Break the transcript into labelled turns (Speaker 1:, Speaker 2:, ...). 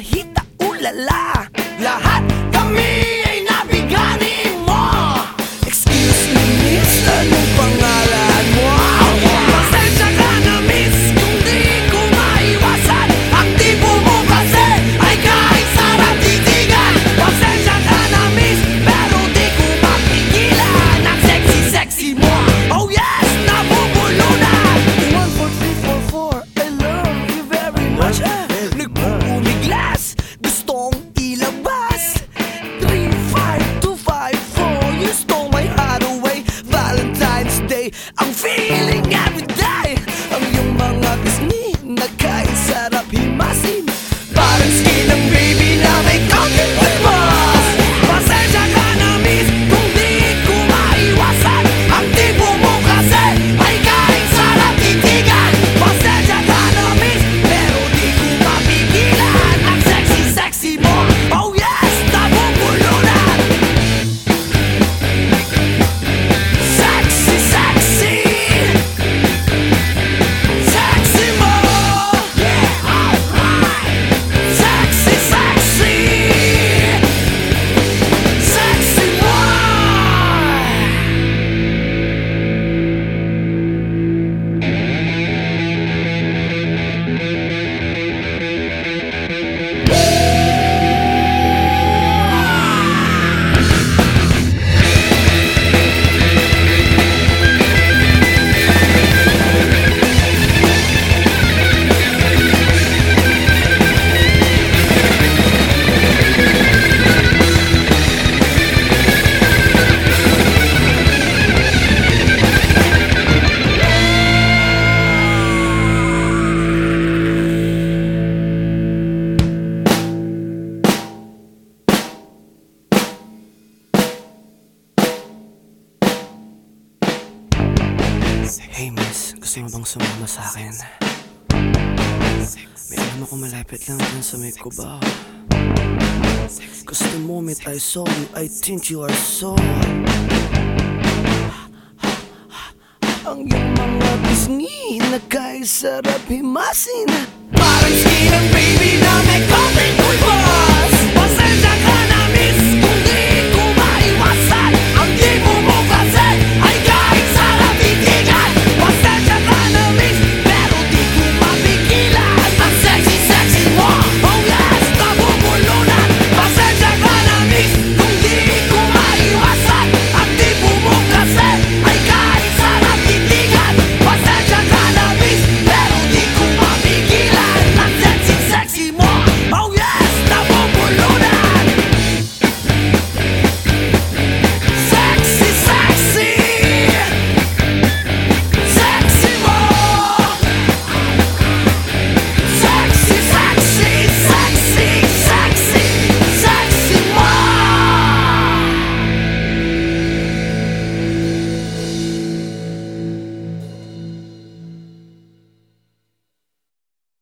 Speaker 1: bajita, ooh la la, la feeling every day. Ang iyong mga bisni Nagkain sarap himay Hey miss, gusto mo bang sumama sa akin? May ano alam ako malapit lang dyan sa may kuba. Cause the moment I saw you, I think you are so. Ang iyong mga bisngi, nagkaisarap himasin Parang skin baby na may coffee,